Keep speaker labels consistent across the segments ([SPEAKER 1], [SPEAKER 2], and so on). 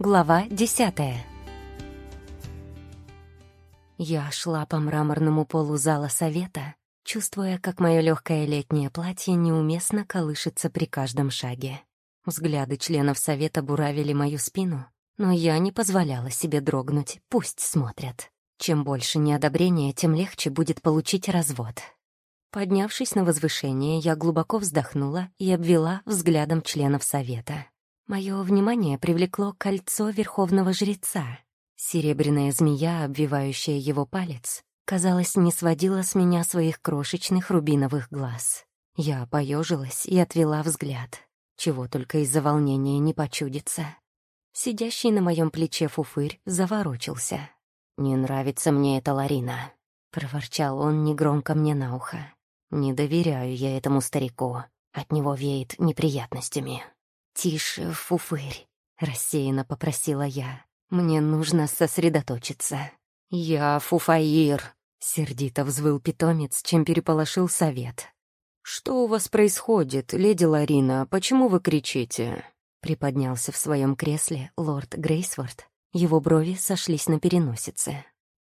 [SPEAKER 1] Глава десятая. Я шла по мраморному полу зала совета, чувствуя, как мое легкое летнее платье неуместно колышется при каждом шаге. Взгляды членов совета буравили мою спину, но я не позволяла себе дрогнуть, пусть смотрят. Чем больше неодобрения, тем легче будет получить развод. Поднявшись на возвышение, я глубоко вздохнула и обвела взглядом членов совета. Мое внимание привлекло кольцо верховного жреца. Серебряная змея, обвивающая его палец, казалось, не сводила с меня своих крошечных рубиновых глаз. Я поежилась и отвела взгляд. Чего только из-за волнения не почудится. Сидящий на моем плече фуфырь заворочился. «Не нравится мне эта Ларина», — проворчал он негромко мне на ухо. «Не доверяю я этому старику. От него веет неприятностями». «Тише, фуфырь», — рассеянно попросила я. «Мне нужно сосредоточиться». «Я фуфаир», — сердито взвыл питомец, чем переполошил совет. «Что у вас происходит, леди Ларина? Почему вы кричите?» Приподнялся в своем кресле лорд Грейсворт. Его брови сошлись на переносице.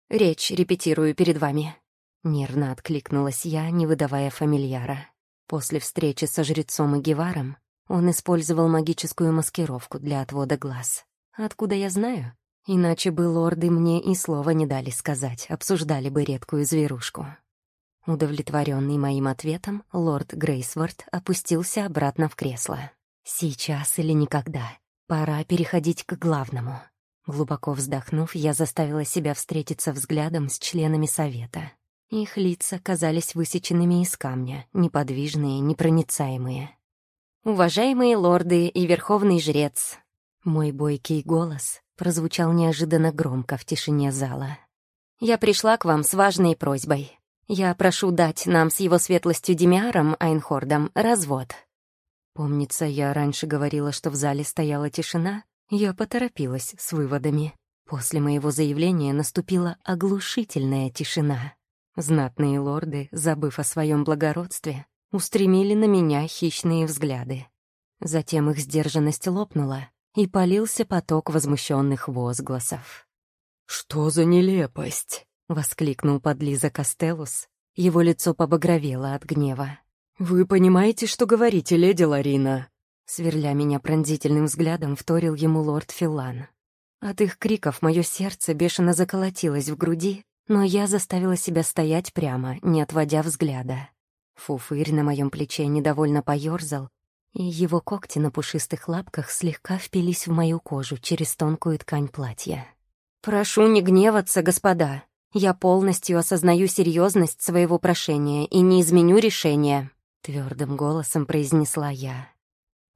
[SPEAKER 1] «Речь репетирую перед вами». Нервно откликнулась я, не выдавая фамильяра. После встречи со жрецом и Геваром он использовал магическую маскировку для отвода глаз. Откуда я знаю? Иначе бы лорды мне и слова не дали сказать, обсуждали бы редкую зверушку. Удовлетворенный моим ответом, лорд Грейсворт опустился обратно в кресло. «Сейчас или никогда. Пора переходить к главному». Глубоко вздохнув, я заставила себя встретиться взглядом с членами совета. Их лица казались высеченными из камня, неподвижные, непроницаемые. «Уважаемые лорды и верховный жрец!» Мой бойкий голос прозвучал неожиданно громко в тишине зала. «Я пришла к вам с важной просьбой. Я прошу дать нам с его светлостью Демиаром Айнхордом развод». Помнится, я раньше говорила, что в зале стояла тишина, я поторопилась с выводами. После моего заявления наступила оглушительная тишина. Знатные лорды, забыв о своем благородстве, устремили на меня хищные взгляды. Затем их сдержанность лопнула, и полился поток возмущенных возгласов.
[SPEAKER 2] «Что за нелепость?»
[SPEAKER 1] — воскликнул подлиза Костелус. Его лицо побагровело от гнева.
[SPEAKER 2] «Вы понимаете, что говорите, леди Ларина?»
[SPEAKER 1] Сверля меня пронзительным взглядом, вторил ему лорд Филан. От их криков мое сердце бешено заколотилось в груди, но я заставила себя стоять прямо, не отводя взгляда. Фуфырь на моем плече недовольно поёрзал, и его когти на пушистых лапках слегка впились в мою кожу через тонкую ткань платья. «Прошу не гневаться, господа. Я полностью осознаю серьезность своего прошения и не изменю решения», — твердым голосом произнесла я.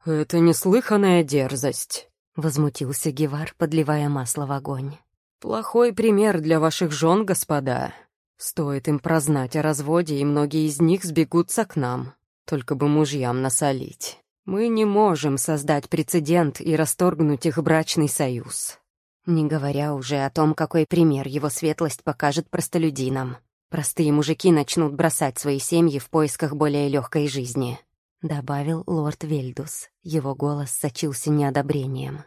[SPEAKER 2] «Это неслыханная дерзость», —
[SPEAKER 1] возмутился Гевар, подливая масло в огонь.
[SPEAKER 2] «Плохой пример для ваших жен, господа. Стоит им прознать о разводе, и многие из них сбегутся к нам. Только бы мужьям насолить. Мы не можем создать прецедент и расторгнуть их брачный союз.
[SPEAKER 1] Не говоря уже о том, какой пример его светлость покажет простолюдинам. Простые мужики начнут бросать свои семьи в поисках более легкой жизни», — добавил лорд Вельдус. Его голос сочился неодобрением.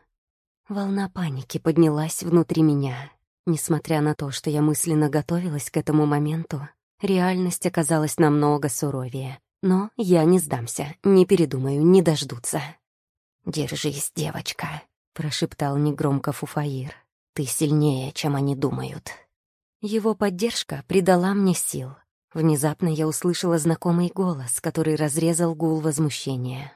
[SPEAKER 1] Волна паники поднялась внутри меня. Несмотря на то, что я мысленно готовилась к этому моменту, реальность оказалась намного суровее. Но я не сдамся, не передумаю, не дождутся. «Держись, девочка», — прошептал негромко Фуфаир. «Ты сильнее, чем они думают». Его поддержка придала мне сил. Внезапно я услышала знакомый голос, который разрезал гул возмущения.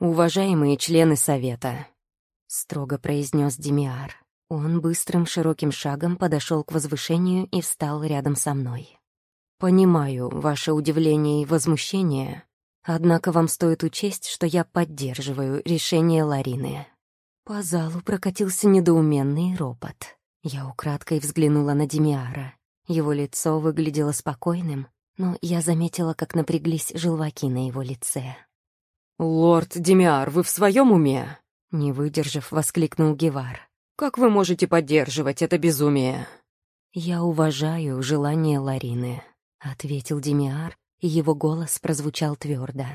[SPEAKER 2] «Уважаемые члены Совета», — строго произнес Демиар.
[SPEAKER 1] Он быстрым широким шагом подошел к возвышению и встал рядом со мной. «Понимаю ваше удивление и возмущение, однако вам стоит учесть, что я поддерживаю решение Ларины». По залу прокатился недоуменный ропот. Я украдкой взглянула на Демиара. Его лицо выглядело спокойным, но я заметила, как напряглись желваки на его лице.
[SPEAKER 2] «Лорд Демиар, вы в своем уме?»
[SPEAKER 1] Не выдержав, воскликнул Гевар.
[SPEAKER 2] Как вы можете поддерживать это безумие?»
[SPEAKER 1] «Я уважаю желание Ларины», — ответил Демиар, и его голос прозвучал твердо.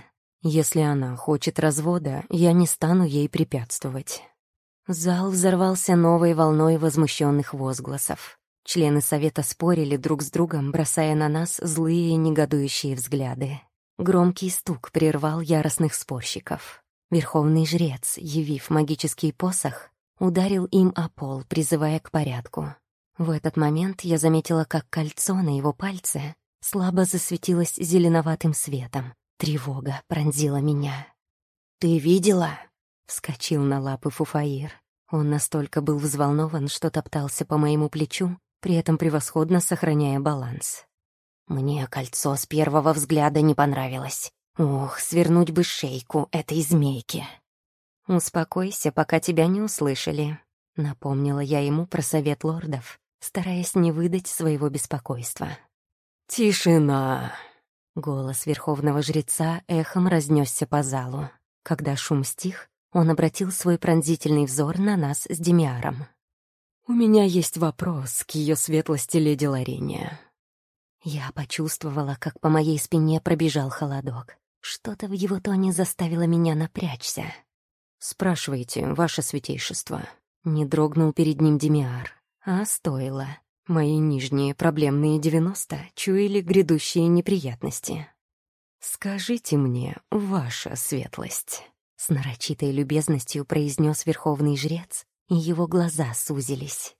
[SPEAKER 1] «Если она хочет развода, я не стану ей препятствовать». Зал взорвался новой волной возмущенных возгласов. Члены совета спорили друг с другом, бросая на нас злые негодующие взгляды. Громкий стук прервал яростных спорщиков. Верховный жрец, явив магический посох, ударил им о пол, призывая к порядку. В этот момент я заметила, как кольцо на его пальце слабо засветилось зеленоватым светом. Тревога пронзила меня. «Ты видела?» — вскочил на лапы Фуфаир. Он настолько был взволнован, что топтался по моему плечу, при этом превосходно сохраняя баланс. Мне кольцо с первого взгляда не понравилось. Ох, свернуть бы шейку этой змейки. «Успокойся, пока тебя не услышали», — напомнила я ему про совет лордов, стараясь не выдать своего беспокойства.
[SPEAKER 2] «Тишина!»
[SPEAKER 1] Голос верховного жреца эхом разнесся по залу. Когда шум стих, он обратил свой пронзительный взор на нас с Демиаром.
[SPEAKER 2] «У меня есть вопрос к ее светлости леди Ларине».
[SPEAKER 1] Я почувствовала, как по моей спине пробежал холодок. Что-то в его тоне заставило меня напрячься.
[SPEAKER 2] «Спрашивайте, ваше святейшество».
[SPEAKER 1] Не дрогнул перед ним Демиар, а стоило. Мои нижние проблемные девяносто чуяли грядущие неприятности.
[SPEAKER 2] «Скажите мне, ваша светлость», —
[SPEAKER 1] с нарочитой любезностью произнес верховный жрец, и его глаза сузились.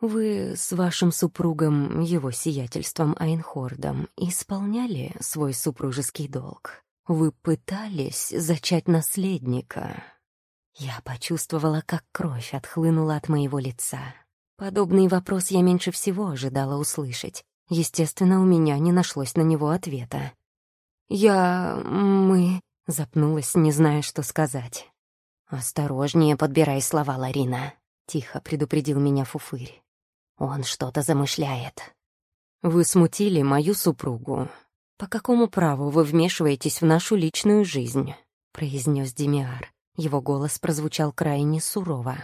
[SPEAKER 2] «Вы с вашим супругом, его сиятельством Айнхордом, исполняли свой супружеский долг? Вы пытались зачать наследника?»
[SPEAKER 1] Я почувствовала, как кровь отхлынула от моего лица. Подобный вопрос я меньше всего ожидала услышать. Естественно, у меня не нашлось на него ответа. «Я... мы...» — запнулась, не зная, что сказать. «Осторожнее подбирай слова, Ларина», — тихо предупредил меня Фуфырь. «Он что-то замышляет».
[SPEAKER 2] «Вы смутили мою супругу. По какому праву вы вмешиваетесь в нашу личную жизнь?» — произнес Демиар. Его голос прозвучал крайне сурово.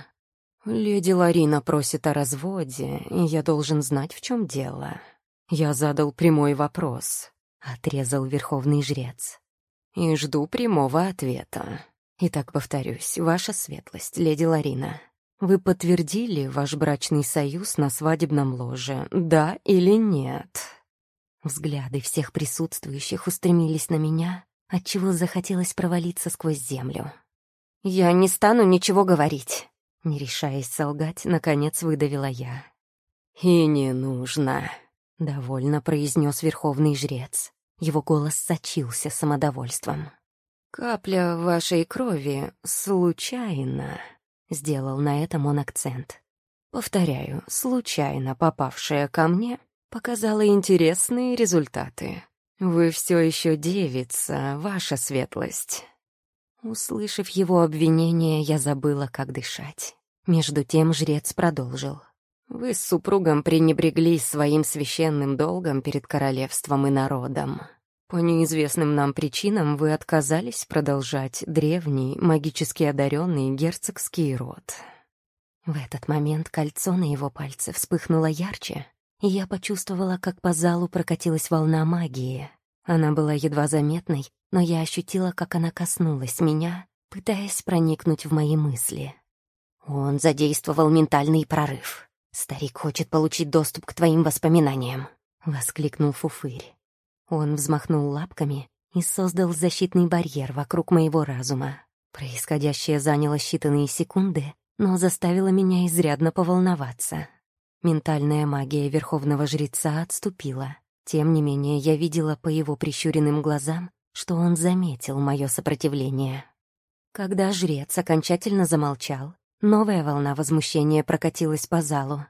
[SPEAKER 2] «Леди Ларина просит о разводе, и я должен знать, в чем дело. Я задал прямой вопрос», — отрезал верховный жрец. «И жду прямого ответа. Итак, повторюсь, ваша светлость, леди Ларина, вы подтвердили ваш брачный союз на свадебном ложе, да или нет?»
[SPEAKER 1] Взгляды всех присутствующих устремились на меня, отчего захотелось провалиться сквозь землю. «Я не стану ничего говорить», не решаясь солгать, наконец выдавила я.
[SPEAKER 2] «И не нужно», —
[SPEAKER 1] довольно произнес верховный жрец. Его голос сочился самодовольством.
[SPEAKER 2] «Капля вашей крови случайно», — сделал на этом он акцент. «Повторяю, случайно попавшая ко мне показала интересные результаты. Вы все еще девица, ваша светлость».
[SPEAKER 1] Услышав его обвинение, я забыла, как дышать. Между тем жрец продолжил.
[SPEAKER 2] «Вы с супругом пренебрегли своим священным долгом перед королевством и народом. По неизвестным нам причинам вы отказались продолжать древний, магически одаренный герцогский род».
[SPEAKER 1] В этот момент кольцо на его пальце вспыхнуло ярче, и я почувствовала, как по залу прокатилась волна магии. Она была едва заметной, но я ощутила, как она коснулась меня, пытаясь проникнуть в мои мысли. Он задействовал ментальный прорыв. «Старик хочет получить доступ к твоим воспоминаниям», — воскликнул Фуфырь. Он взмахнул лапками и создал защитный барьер вокруг моего разума. Происходящее заняло считанные секунды, но заставило меня изрядно поволноваться. Ментальная магия Верховного Жреца отступила. Тем не менее, я видела по его прищуренным глазам, что он заметил мое сопротивление. Когда жрец окончательно замолчал, новая волна возмущения прокатилась по залу.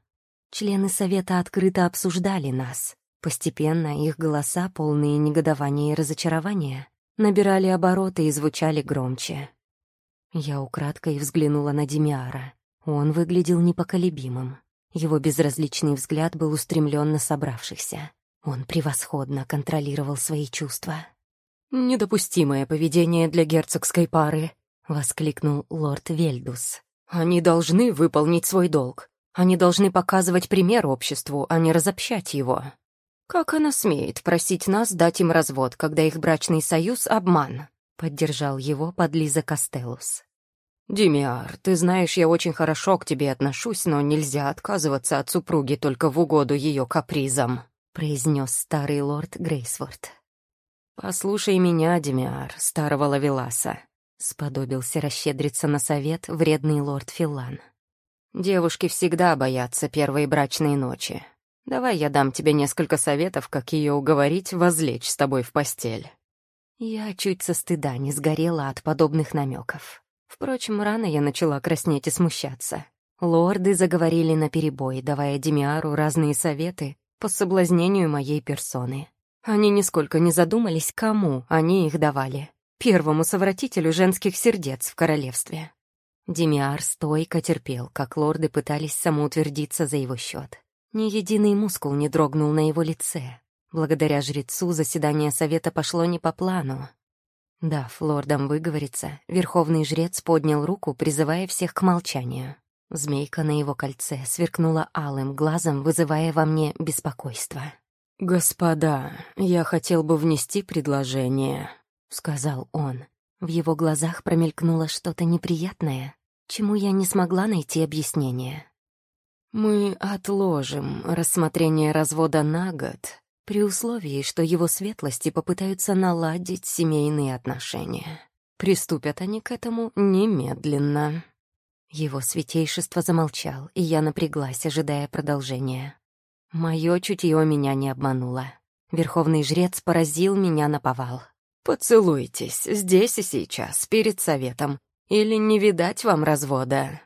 [SPEAKER 1] Члены совета открыто обсуждали нас. Постепенно их голоса, полные негодования и разочарования, набирали обороты и звучали громче. Я украдкой взглянула на Демиара. Он выглядел непоколебимым. Его безразличный взгляд был устремлен на собравшихся. Он превосходно контролировал свои чувства.
[SPEAKER 2] «Недопустимое поведение для герцогской пары», — воскликнул лорд Вельдус. «Они должны выполнить свой долг. Они должны показывать пример обществу, а не разобщать его. Как она смеет просить нас дать им развод, когда их брачный союз — обман?» — поддержал его подлиза Костелус. «Демиар, ты знаешь, я очень хорошо к тебе отношусь, но нельзя отказываться от супруги только в угоду ее капризам», — произнес старый лорд Грейсворт. «Послушай меня, Демиар, старого Лавеласа», — сподобился расщедриться на совет вредный лорд Филан. «Девушки всегда боятся первой брачной ночи. Давай я дам тебе несколько советов, как ее уговорить возлечь с тобой в постель». Я чуть со стыда не сгорела от подобных намеков. Впрочем, рано я начала краснеть и смущаться. Лорды заговорили наперебой, давая Демиару разные советы по соблазнению моей персоны. Они нисколько не задумались, кому они их давали. Первому совратителю женских сердец в королевстве. Демиар стойко терпел, как лорды пытались самоутвердиться за его счет. Ни единый мускул не дрогнул на его лице. Благодаря жрецу заседание совета пошло не по плану. Дав лордам выговориться, верховный жрец поднял руку, призывая всех к молчанию. Змейка на его кольце сверкнула алым глазом, вызывая во мне беспокойство. «Господа, я хотел бы внести предложение», — сказал он. В его глазах промелькнуло что-то неприятное, чему я не смогла найти объяснение. Мы отложим рассмотрение развода на год при условии, что его светлости попытаются наладить семейные отношения. Приступят они к этому немедленно. Его святейшество замолчал, и я напряглась, ожидая продолжения. Мое чутье меня не обмануло. Верховный жрец поразил меня на повал. «Поцелуйтесь здесь и сейчас, перед советом, или не видать вам развода».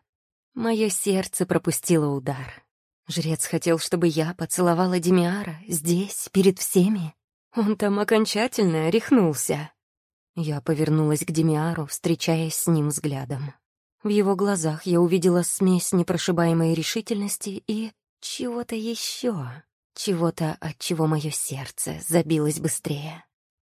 [SPEAKER 2] Мое сердце пропустило удар. Жрец хотел, чтобы я поцеловала Демиара здесь, перед всеми. Он там окончательно рехнулся. Я повернулась к Демиару, встречаясь с ним взглядом. В его глазах я увидела смесь непрошибаемой решительности и чего-то еще, чего-то, от чего мое сердце забилось быстрее.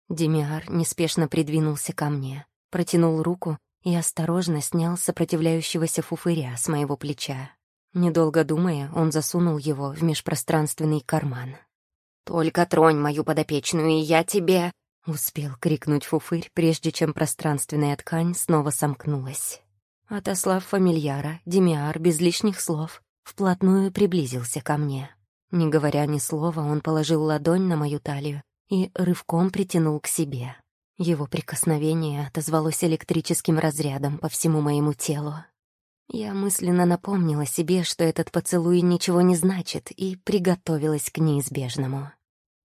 [SPEAKER 2] Демиар неспешно придвинулся ко мне, протянул руку и осторожно снял сопротивляющегося фуфыря с моего плеча. Недолго думая, он засунул его в межпространственный карман. «Только тронь мою подопечную, и я тебе...» — успел крикнуть фуфырь, прежде чем пространственная ткань снова сомкнулась. Отослав фамильяра, Демиар без лишних слов вплотную приблизился ко мне. Не говоря ни слова, он положил ладонь на мою талию и рывком притянул к себе. Его прикосновение отозвалось электрическим разрядом по всему моему телу. Я мысленно напомнила себе, что этот поцелуй ничего не значит, и приготовилась к неизбежному.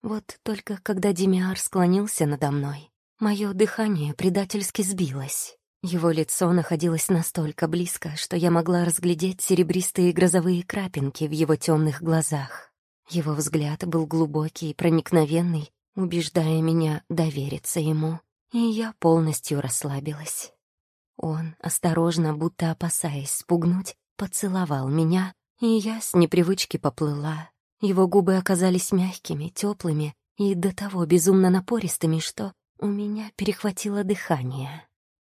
[SPEAKER 2] Вот только когда Демиар склонился надо мной, мое дыхание предательски сбилось. Его лицо находилось настолько близко, что я могла разглядеть серебристые грозовые крапинки в его темных глазах. Его взгляд был глубокий и проникновенный, убеждая меня довериться ему, и я полностью расслабилась. Он, осторожно, будто опасаясь спугнуть, поцеловал меня, и я с непривычки поплыла. Его губы оказались мягкими, теплыми и до того безумно напористыми, что у меня перехватило дыхание.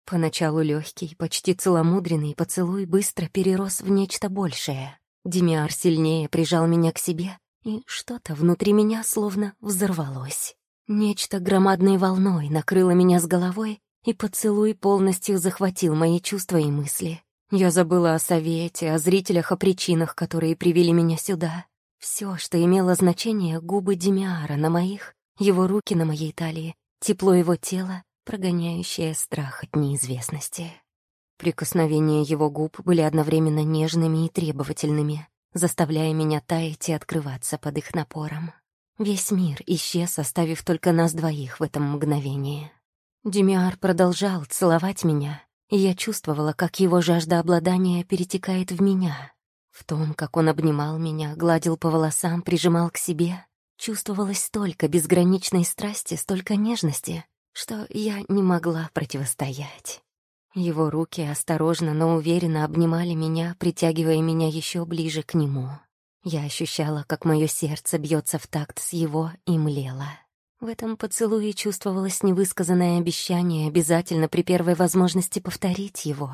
[SPEAKER 2] Поначалу легкий, почти целомудренный поцелуй быстро перерос в нечто большее. Демиар сильнее прижал меня к себе, и что-то внутри меня словно взорвалось. Нечто громадной волной накрыло меня с головой, и поцелуй полностью захватил мои чувства и мысли. Я забыла о совете, о зрителях, о причинах, которые привели меня сюда. Все, что имело значение, губы Демиара на моих, его руки на моей талии, тепло его тела, прогоняющее страх от неизвестности. Прикосновения его губ были одновременно нежными и требовательными, заставляя меня таять и открываться под их напором. Весь мир исчез, оставив только нас двоих в этом мгновении. Демиар продолжал целовать меня, и я чувствовала, как его жажда обладания перетекает в меня. В том, как он обнимал меня, гладил по волосам, прижимал к себе, чувствовалось столько безграничной страсти, столько нежности, что я не могла противостоять. Его руки осторожно, но уверенно обнимали меня, притягивая меня еще ближе к нему. Я ощущала, как мое сердце бьется в такт с его и млело. В этом поцелуе чувствовалось невысказанное обещание обязательно при первой возможности повторить его.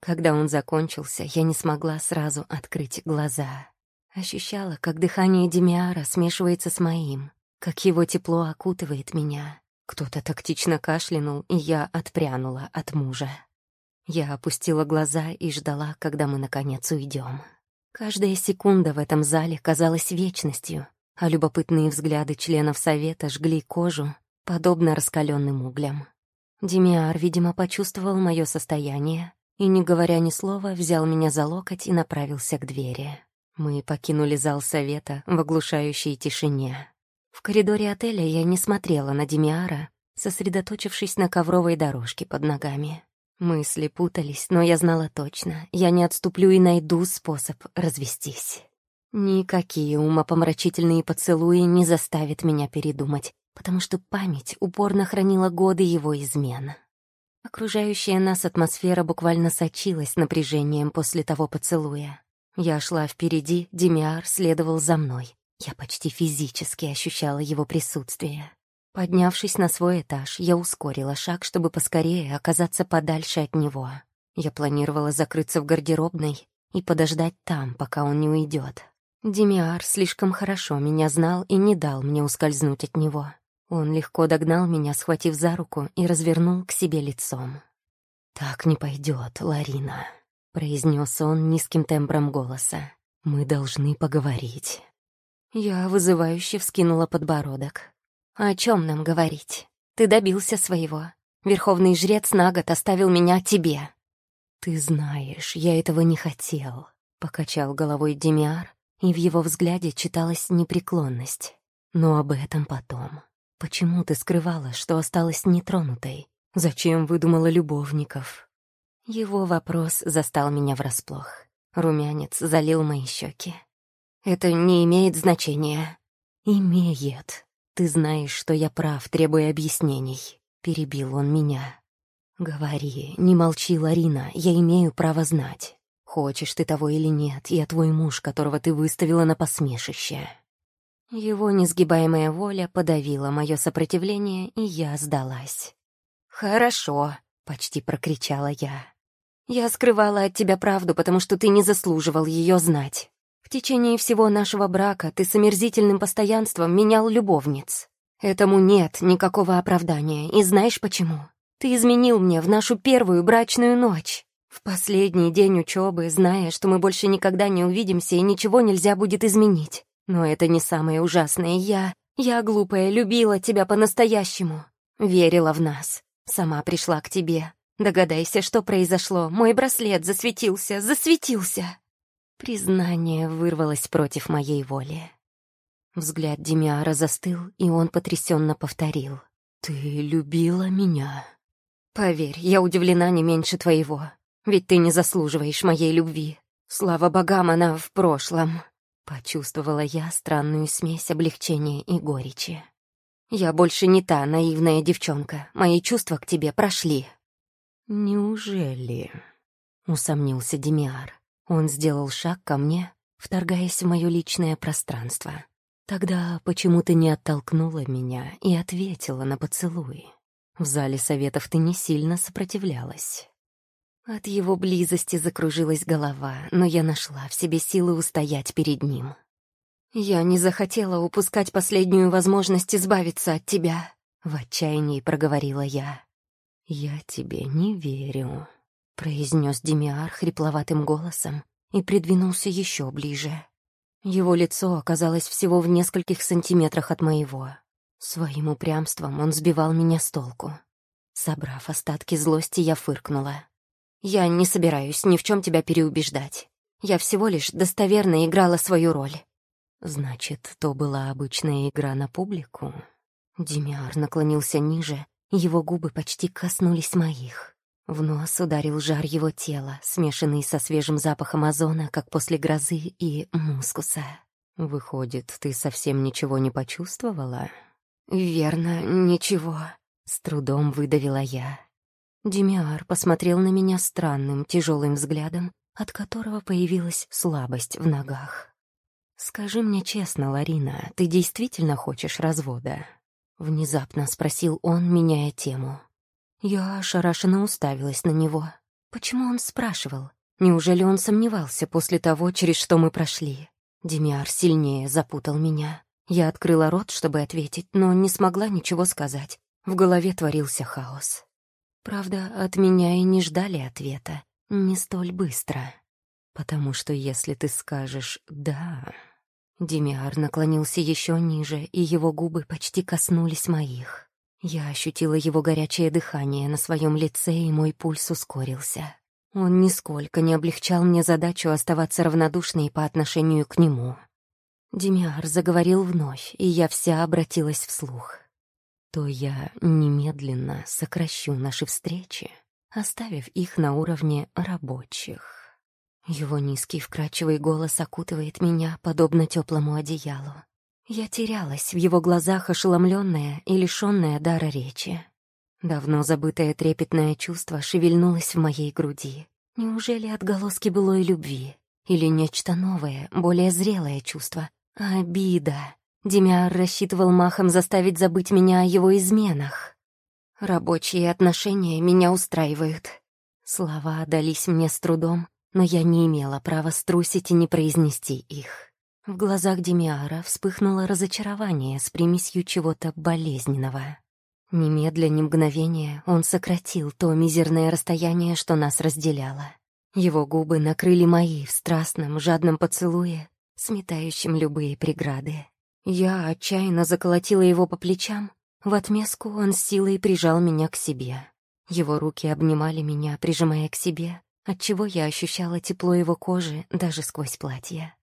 [SPEAKER 2] Когда он закончился, я не смогла сразу открыть глаза. Ощущала, как дыхание Демиара смешивается с моим, как его тепло окутывает меня. Кто-то тактично кашлянул, и я отпрянула от мужа.
[SPEAKER 1] Я опустила глаза и ждала, когда мы, наконец, уйдем. Каждая секунда в этом зале казалась вечностью, а любопытные взгляды членов совета жгли кожу, подобно раскаленным углям. Демиар, видимо, почувствовал мое состояние и, не говоря ни слова, взял меня за локоть и направился к двери. Мы покинули зал совета в оглушающей тишине. В коридоре отеля я не смотрела на Демиара, сосредоточившись на ковровой дорожке под ногами. Мысли путались, но я знала точно, я не отступлю и найду способ развестись. Никакие умопомрачительные поцелуи не заставят меня передумать, потому что память упорно хранила годы его измен. Окружающая нас атмосфера буквально сочилась напряжением после того поцелуя. Я шла впереди, Демиар следовал за мной. Я почти физически ощущала его присутствие. Поднявшись на свой этаж, я ускорила шаг, чтобы поскорее оказаться подальше от него. Я планировала закрыться в гардеробной и подождать там, пока он не уйдет. Демиар слишком хорошо меня знал и не дал мне ускользнуть от него. Он легко догнал меня, схватив за руку и развернул к себе лицом. «Так не пойдет, Ларина», произнес он низким тембром голоса. «Мы должны поговорить». Я вызывающе вскинула подбородок. «О чем нам говорить? Ты добился своего. Верховный жрец на год оставил меня тебе». «Ты знаешь, я этого не хотел», — покачал головой Демиар, и в его взгляде читалась непреклонность. «Но об этом потом. Почему ты скрывала, что осталась нетронутой? Зачем выдумала любовников? Его вопрос застал меня врасплох. Румянец залил мои щеки. «Это не имеет значения». «Имеет. Ты знаешь, что я прав, требуя объяснений». Перебил он меня. «Говори, не молчи, Ларина, я имею право знать. Хочешь ты того или нет, я твой муж, которого ты выставила на посмешище». Его несгибаемая воля подавила мое сопротивление, и я сдалась. «Хорошо», — почти прокричала я. Я скрывала от тебя правду, потому что ты не заслуживал ее знать. В течение всего нашего брака ты с омерзительным постоянством менял любовниц. Этому нет никакого оправдания, и знаешь почему? Ты изменил мне в нашу первую брачную ночь. В последний день учебы, зная, что мы больше никогда не увидимся и ничего нельзя будет изменить. Но это не самое ужасное. Я, я глупая, любила тебя по-настоящему. Верила в нас. Сама пришла к тебе. Догадайся, что произошло. Мой браслет засветился, засветился. Признание вырвалось против моей воли. Взгляд Демиара застыл, и он потрясенно повторил. «Ты любила меня?» «Поверь, я удивлена не меньше твоего. Ведь ты не заслуживаешь моей любви. Слава богам, она в прошлом». Почувствовала я странную смесь облегчения и горечи. «Я больше не та наивная девчонка. Мои чувства к тебе прошли». «Неужели?» — усомнился Демиар. Он сделал шаг ко мне, вторгаясь в мое личное пространство. Тогда почему ты не оттолкнула меня и ответила на поцелуй? В зале советов ты не сильно сопротивлялась. От его близости закружилась голова, но я нашла в себе силы устоять перед ним. «Я не захотела упускать последнюю возможность избавиться от тебя», — в отчаянии проговорила я. «Я тебе не верю», — произнес Демиар хрипловатым голосом и придвинулся еще ближе. Его лицо оказалось всего в нескольких сантиметрах от моего. Своим упрямством он сбивал меня с толку. Собрав остатки злости, я фыркнула. «Я не собираюсь ни в чем тебя переубеждать. Я всего лишь достоверно играла свою роль». «Значит, то была обычная игра на публику?» Демиар наклонился ниже его губы почти коснулись моих. В нос ударил жар его тела, смешанный со свежим запахом озона, как после грозы и мускуса. «Выходит, ты совсем ничего не почувствовала?» «Верно, ничего», — с трудом выдавила я. Демиар посмотрел на меня странным, тяжелым взглядом, от которого появилась слабость в ногах. «Скажи мне честно, Ларина, ты действительно хочешь развода?» Внезапно спросил он, меняя тему. Я ошарашенно уставилась на него. Почему он спрашивал? Неужели он сомневался после того, через что мы прошли? Демиар сильнее запутал меня. Я открыла рот, чтобы ответить, но не смогла ничего сказать. В голове творился хаос. Правда, от меня и не ждали ответа, не столь быстро. Потому что если ты скажешь «да...» Демиар наклонился еще ниже, и его губы почти коснулись моих. Я ощутила его горячее дыхание на своем лице, и мой пульс ускорился. Он нисколько не облегчал мне задачу оставаться равнодушной по отношению к нему. Демиар заговорил вновь, и я вся обратилась вслух. То я немедленно сокращу наши встречи, оставив их на уровне рабочих. Его низкий вкрадчивый голос окутывает меня, подобно теплому одеялу. Я терялась в его глазах, ошеломленная и лишенная дара речи. Давно забытое трепетное чувство шевельнулось в моей груди. Неужели отголоски былой любви? Или нечто новое, более зрелое чувство? Обида. Демиар рассчитывал махом заставить забыть меня о его изменах. Рабочие отношения меня устраивают. Слова дались мне с трудом, но я не имела права струсить и не произнести их. В глазах Демиара вспыхнуло разочарование с примесью чего-то болезненного. Немедля, ни мгновения он сократил то мизерное расстояние, что нас разделяло. Его губы накрыли мои в страстном, жадном поцелуе, сметающем любые преграды. Я отчаянно заколотила его по плечам. В отместку он с силой прижал меня к себе. Его руки обнимали меня, прижимая к себе, отчего я ощущала тепло его кожи даже сквозь платье.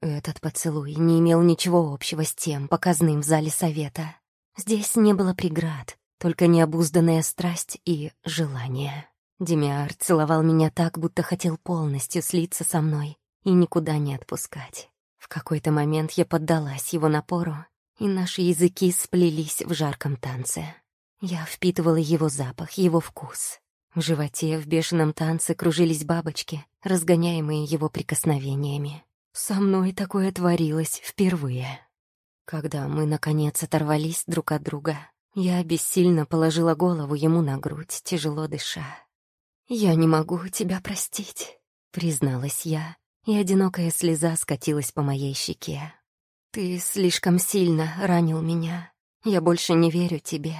[SPEAKER 1] Этот поцелуй не имел ничего общего с тем показным в зале совета. Здесь не было преград, только необузданная страсть и желание. Демиар целовал меня так, будто хотел полностью слиться со мной и никуда не отпускать. В какой-то момент я поддалась его напору, и наши языки сплелись в жарком танце. Я впитывала его запах, его вкус. В животе в бешеном танце кружились бабочки, разгоняемые его прикосновениями. Со мной такое творилось впервые. Когда мы, наконец, оторвались друг от друга, я бессильно положила голову ему на грудь, тяжело дыша. «Я не могу тебя простить», — призналась я, и одинокая слеза скатилась по моей щеке. «Ты слишком сильно ранил меня. Я больше не верю тебе.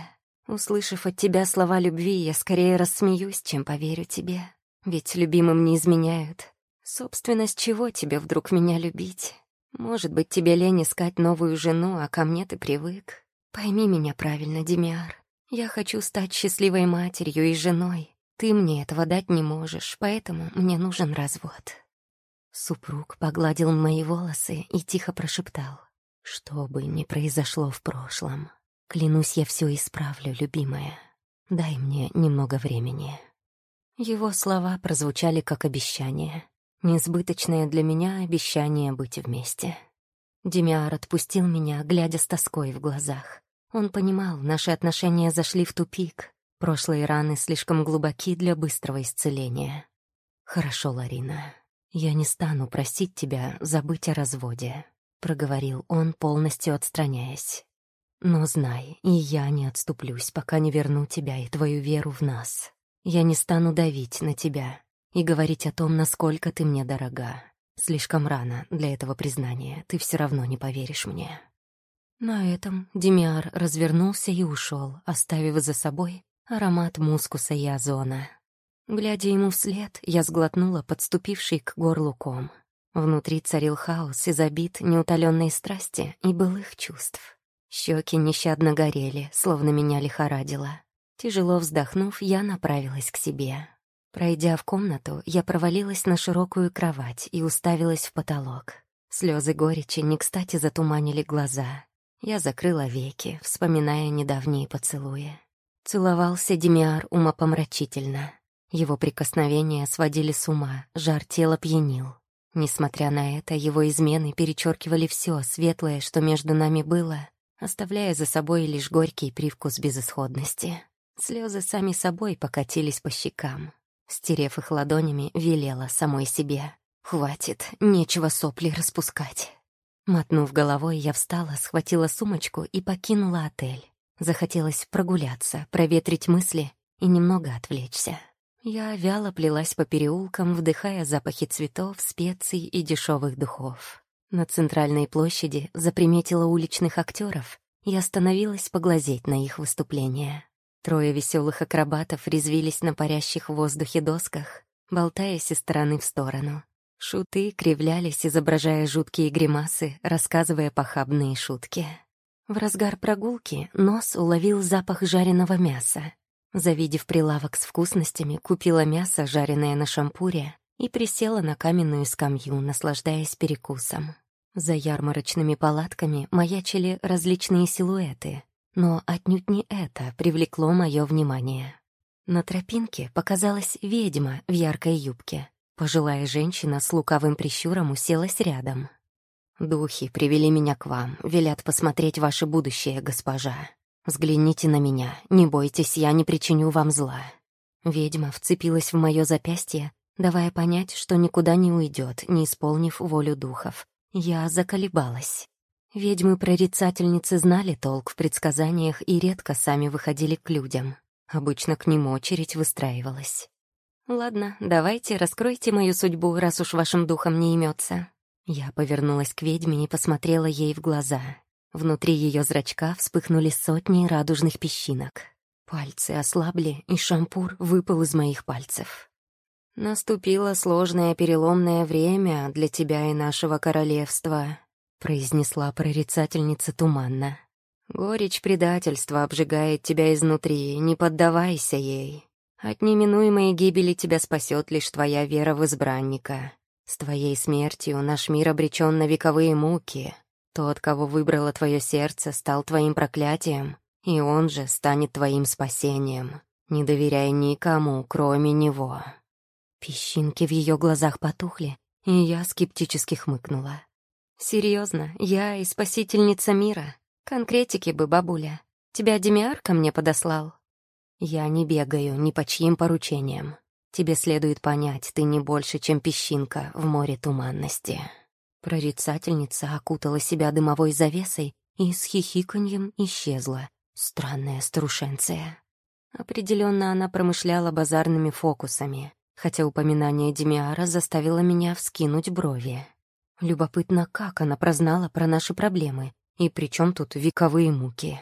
[SPEAKER 1] Услышав от тебя слова любви, я скорее рассмеюсь, чем поверю тебе. Ведь любимым не изменяют. Собственно, с чего тебе вдруг меня любить? Может быть, тебе лень искать новую жену, а ко мне ты привык. Пойми меня правильно, Демиар. Я хочу стать счастливой матерью и женой. Ты мне этого дать не можешь, поэтому мне нужен развод». Супруг погладил мои волосы и тихо прошептал. «Что бы ни произошло в прошлом, Клянусь, я все исправлю, любимая. Дай мне немного времени». Его слова прозвучали как обещание. Несбыточное для меня обещание быть вместе. Демиар отпустил меня, глядя с тоской в глазах. Он понимал, наши отношения зашли в тупик. Прошлые раны слишком глубоки для быстрого исцеления. «Хорошо, Ларина. Я не стану просить тебя забыть о разводе», — проговорил он, полностью отстраняясь. Но знай, и я не отступлюсь, пока не верну тебя и твою веру в нас. Я не стану давить на тебя и говорить о том, насколько ты мне дорога. Слишком рано для этого признания, ты все равно не поверишь мне». На этом Демиар развернулся и ушел, оставив за собой аромат мускуса и озона. Глядя ему вслед, я сглотнула подступивший к горлу ком. Внутри царил хаос из обид, неутоленной страсти и былых чувств. Щеки нещадно горели, словно меня лихорадило. Тяжело вздохнув, я направилась к себе. Пройдя в комнату, я провалилась на широкую кровать и уставилась в потолок. Слезы горечи не кстати затуманили глаза. Я закрыла веки, вспоминая недавние поцелуи. Целовался Демиар умопомрачительно. Его прикосновения сводили с ума, жар тела пьянил. Несмотря на это, его измены перечеркивали все светлое, что между нами было, оставляя за собой лишь горький привкус безысходности. Слезы сами собой покатились по щекам. Стерев их ладонями, велела самой себе. «Хватит, нечего сопли распускать». Мотнув головой, я встала, схватила сумочку и покинула отель. Захотелось прогуляться, проветрить мысли и немного отвлечься. Я вяло плелась по переулкам, вдыхая запахи цветов, специй и дешевых духов. На центральной площади заприметила уличных актеров и остановилась поглазеть на их выступление. Трое веселых акробатов резвились на парящих в воздухе досках, болтаясь из стороны в сторону. Шуты кривлялись, изображая жуткие гримасы, рассказывая похабные шутки. В разгар прогулки нос уловил запах жареного мяса. Завидев прилавок с вкусностями, купила мясо, жареное на шампуре, и присела на каменную скамью, наслаждаясь перекусом. За ярмарочными палатками маячили различные силуэты, но отнюдь не это привлекло мое внимание. На тропинке показалась ведьма в яркой юбке. Пожилая женщина с лукавым прищуром уселась рядом. «Духи привели меня к вам, велят посмотреть ваше будущее, госпожа. Взгляните на меня, не бойтесь, я не причиню вам зла». Ведьма вцепилась в мое запястье, давая понять, что никуда не уйдет, не исполнив волю духов. Я заколебалась. Ведьмы-прорицательницы знали толк в предсказаниях и редко сами выходили к людям. Обычно к ним очередь выстраивалась. «Ладно, давайте, раскройте мою судьбу, раз уж вашим духом не имется. Я повернулась к ведьме и посмотрела ей в глаза. Внутри ее зрачка вспыхнули сотни радужных песчинок. Пальцы ослабли, и шампур выпал из моих пальцев. «Наступило сложное переломное время для тебя и нашего королевства», — произнесла прорицательница туманно. «Горечь предательства обжигает тебя изнутри, не поддавайся ей. От неминуемой гибели тебя спасет лишь твоя вера в избранника. С твоей смертью наш мир обречен на вековые муки. Тот, кого выбрало твое сердце, стал твоим проклятием, и он же станет твоим спасением. Не доверяй никому, кроме него». Песчинки в ее глазах потухли, и я скептически хмыкнула. «Серьезно, я и спасительница мира. Конкретики бы, бабуля. Тебя Демиар ко мне подослал?» «Я не бегаю ни по чьим поручениям. Тебе следует понять, ты не больше, чем песчинка в море туманности». Прорицательница окутала себя дымовой завесой и с хихиканьем исчезла. Странная старушенция. Определенно она промышляла базарными фокусами, хотя упоминание Демиара заставило меня вскинуть брови. Любопытно, как она прознала про наши проблемы, и при чем тут вековые муки.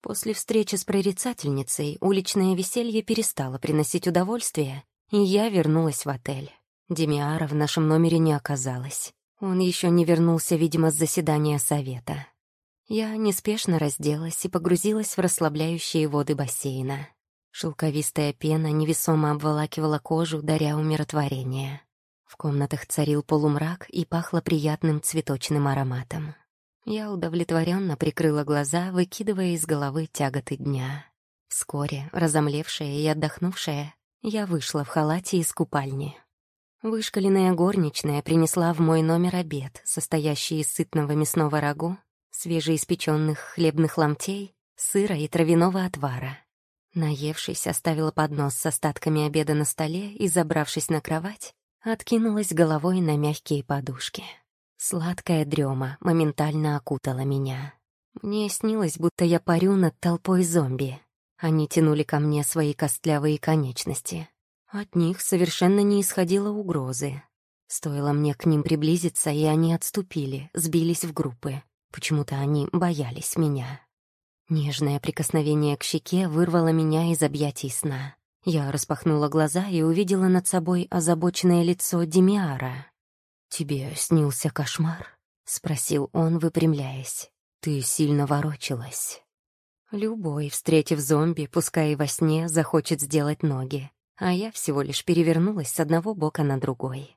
[SPEAKER 1] После встречи с прорицательницей уличное веселье перестало приносить удовольствие, и я вернулась в отель. Демиара в нашем номере не оказалось. Он еще не вернулся, видимо, с заседания совета. Я неспешно разделась и погрузилась в расслабляющие воды бассейна. Шелковистая пена невесомо обволакивала кожу, даря умиротворение. В комнатах царил полумрак и пахло приятным цветочным ароматом. Я удовлетворенно прикрыла глаза, выкидывая из головы тяготы дня. Вскоре, разомлевшая и отдохнувшая, я вышла в халате из купальни. Вышкаленная горничная принесла в мой номер обед, состоящий из сытного мясного рагу, свежеиспеченных хлебных ломтей, сыра и травяного отвара. Наевшись, оставила поднос с остатками обеда на столе и, забравшись на кровать, откинулась головой на мягкие подушки. Сладкая дрема моментально окутала меня. Мне снилось, будто я парю над толпой зомби. Они тянули ко мне свои костлявые конечности. От них совершенно не исходило угрозы. Стоило мне к ним приблизиться, и они отступили, сбились в группы. Почему-то они боялись меня. Нежное прикосновение к щеке вырвало меня из объятий сна. Я распахнула глаза и увидела над собой озабоченное лицо Демиара. «Тебе снился кошмар?» — спросил он, выпрямляясь. «Ты сильно ворочалась». Любой, встретив зомби, пускай и во сне, захочет сделать ноги, а я всего лишь перевернулась с одного бока на другой.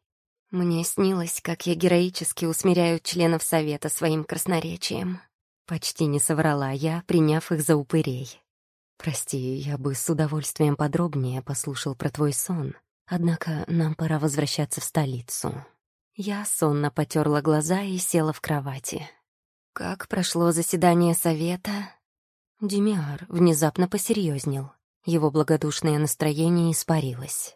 [SPEAKER 1] Мне снилось, как я героически усмиряю членов совета своим красноречием. Почти не соврала я, приняв их за упырей. «Прости, я бы с удовольствием подробнее послушал про твой сон, однако нам пора возвращаться в столицу». Я сонно потерла глаза и села в кровати. «Как прошло заседание совета?» Демиар внезапно посерьезнел. Его благодушное настроение испарилось.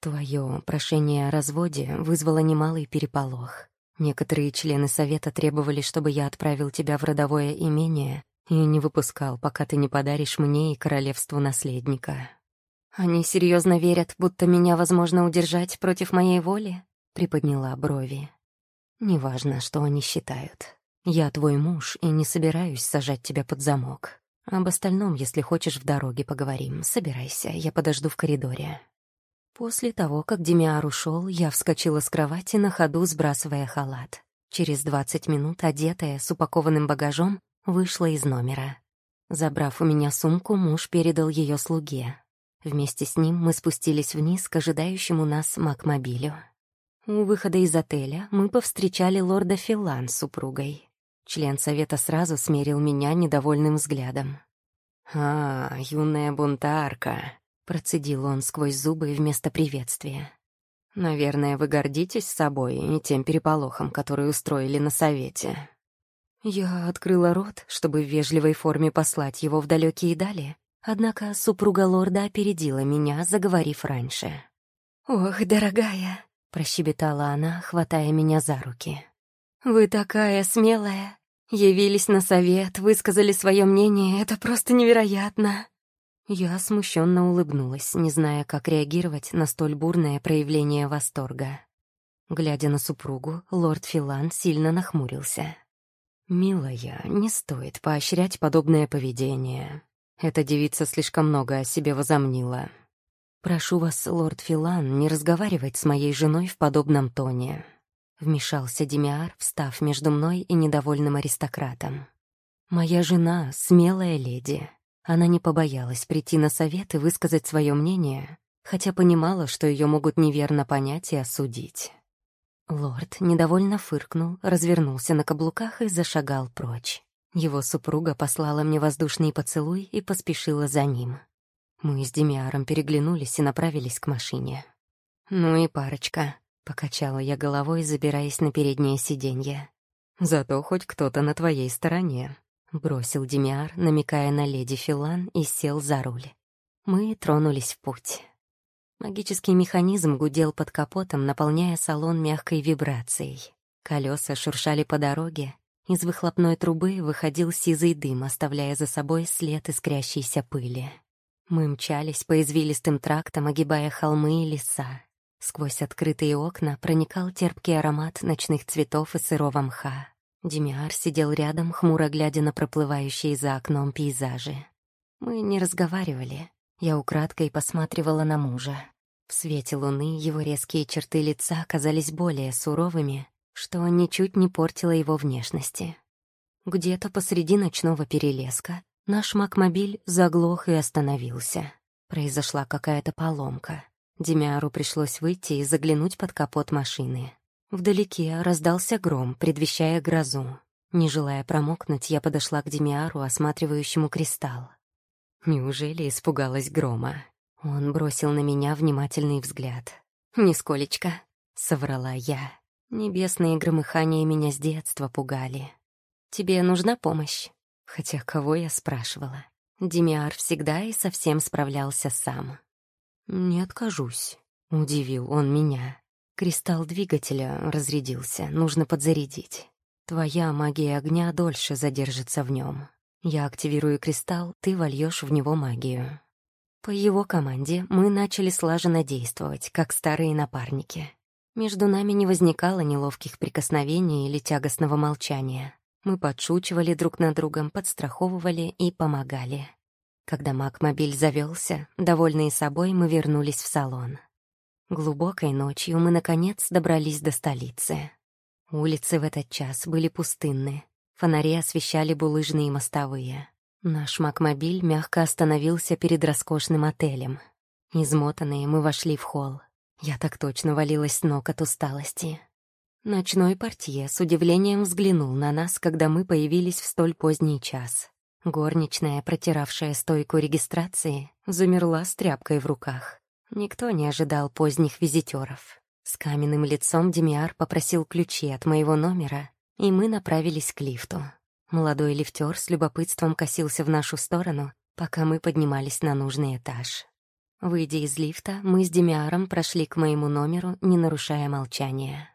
[SPEAKER 1] «Твое прошение о разводе вызвало немалый переполох. Некоторые члены совета требовали, чтобы я отправил тебя в родовое имение и не выпускал, пока ты не подаришь мне и королевству наследника. Они серьезно верят, будто меня возможно удержать против моей воли?» — приподняла брови. «Неважно, что они считают. Я твой муж и не собираюсь сажать тебя под замок. Об остальном, если хочешь, в дороге поговорим. Собирайся, я подожду в коридоре». После того, как Демиар ушел, я вскочила с кровати на ходу, сбрасывая халат. Через двадцать минут, одетая, с упакованным багажом, вышла из номера. Забрав у меня сумку, муж передал ее слуге. Вместе с ним мы спустились вниз к ожидающему нас Макмобилю. У выхода из отеля мы повстречали лорда Филан с супругой. Член совета сразу смерил меня недовольным взглядом. «А, юная бунтарка», — процедил он сквозь зубы вместо приветствия. «Наверное, вы гордитесь собой и тем переполохом, который устроили на совете». Я открыла рот, чтобы в вежливой форме послать его в далекие дали, однако супруга лорда опередила меня, заговорив раньше. «Ох, дорогая!» — прощебетала она, хватая меня за руки. «Вы такая смелая! Явились на совет, высказали свое мнение, это просто невероятно!» Я смущенно улыбнулась, не зная, как реагировать на столь бурное проявление восторга. Глядя на супругу, лорд Филан сильно нахмурился. «Милая, не стоит поощрять подобное поведение. Эта девица слишком много о себе возомнила. Прошу вас, лорд Филан, не разговаривать с моей женой в подобном тоне. Вмешался Демиар, встав между мной и недовольным аристократом. «Моя жена — смелая леди. Она не побоялась прийти на совет и высказать свое мнение, хотя понимала, что ее могут неверно понять и осудить». Лорд недовольно фыркнул, развернулся на каблуках и зашагал прочь. Его супруга послала мне воздушный поцелуй и поспешила за ним. Мы с Демиаром переглянулись и направились к машине. «Ну и парочка», Покачала я головой, забираясь на переднее сиденье. «Зато хоть кто-то на твоей стороне», — бросил Демиар, намекая на леди Филан, и сел за руль. Мы тронулись в путь. Магический механизм гудел под капотом, наполняя салон мягкой вибрацией. Колеса шуршали по дороге, из выхлопной трубы выходил сизый дым, оставляя за собой след искрящейся пыли. Мы мчались по извилистым трактам, огибая холмы и леса. Сквозь открытые окна проникал терпкий аромат ночных цветов и сырого мха. Демиар сидел рядом, хмуро глядя на проплывающие за окном пейзажи. Мы не разговаривали. Я украдкой посматривала на мужа. В свете луны его резкие черты лица казались более суровыми, что ничуть не портило его внешности. Где-то посреди ночного перелеска наш макмобиль заглох и остановился. Произошла какая-то поломка. Демиару пришлось выйти и заглянуть под капот машины. Вдалеке раздался гром, предвещая грозу. Не желая промокнуть, я подошла к Демиару, осматривающему кристалл. Неужели испугалась грома? Он бросил на меня внимательный взгляд. «Нисколечко», — соврала я. Небесные громыхания меня с детства пугали. «Тебе нужна помощь?» Хотя кого я спрашивала? Демиар всегда и совсем справлялся сам. «Не откажусь», — удивил он меня. «Кристалл двигателя разрядился, нужно подзарядить. Твоя магия огня дольше задержится в нем. Я активирую кристалл, ты вольешь в него магию». По его команде мы начали слаженно действовать, как старые напарники. Между нами не возникало неловких прикосновений или тягостного молчания. Мы подшучивали друг над другом, подстраховывали и помогали. Когда Макмобиль завелся, довольные собой, мы вернулись в салон. Глубокой ночью мы, наконец, добрались до столицы. Улицы в этот час были пустынны. Фонари освещали булыжные мостовые. Наш Макмобиль мягко остановился перед роскошным отелем. Измотанные мы вошли в холл. Я так точно валилась с ног от усталости. Ночной портье с удивлением взглянул на нас, когда мы появились в столь поздний час. Горничная, протиравшая стойку регистрации, замерла с тряпкой в руках. Никто не ожидал поздних визитеров. С каменным лицом Демиар попросил ключи от моего номера, и мы направились к лифту. Молодой лифтер с любопытством косился в нашу сторону, пока мы поднимались на нужный этаж. Выйдя из лифта, мы с Демиаром прошли к моему номеру, не нарушая молчания.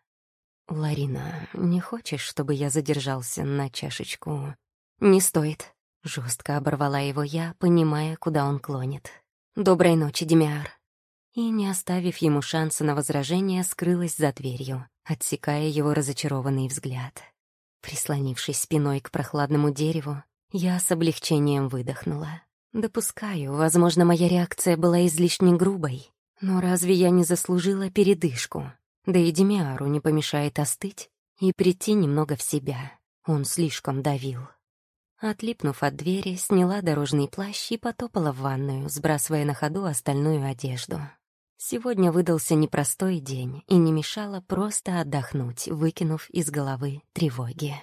[SPEAKER 1] «Ларина, не хочешь, чтобы я задержался на чашечку?» «Не стоит», Жестко оборвала его я, понимая, куда он клонит. «Доброй ночи, Демиар». И, не оставив ему шанса на возражение, скрылась за дверью, отсекая его разочарованный взгляд. Прислонившись спиной к прохладному дереву, Я с облегчением выдохнула. Допускаю, возможно, моя реакция была излишне грубой. Но разве я не заслужила передышку? Да и Демиару не помешает остыть и прийти немного в себя. Он слишком давил. Отлипнув от двери, сняла дорожный плащ и потопала в ванную, сбрасывая на ходу остальную одежду. Сегодня выдался непростой день, и не мешало просто отдохнуть, выкинув из головы тревоги.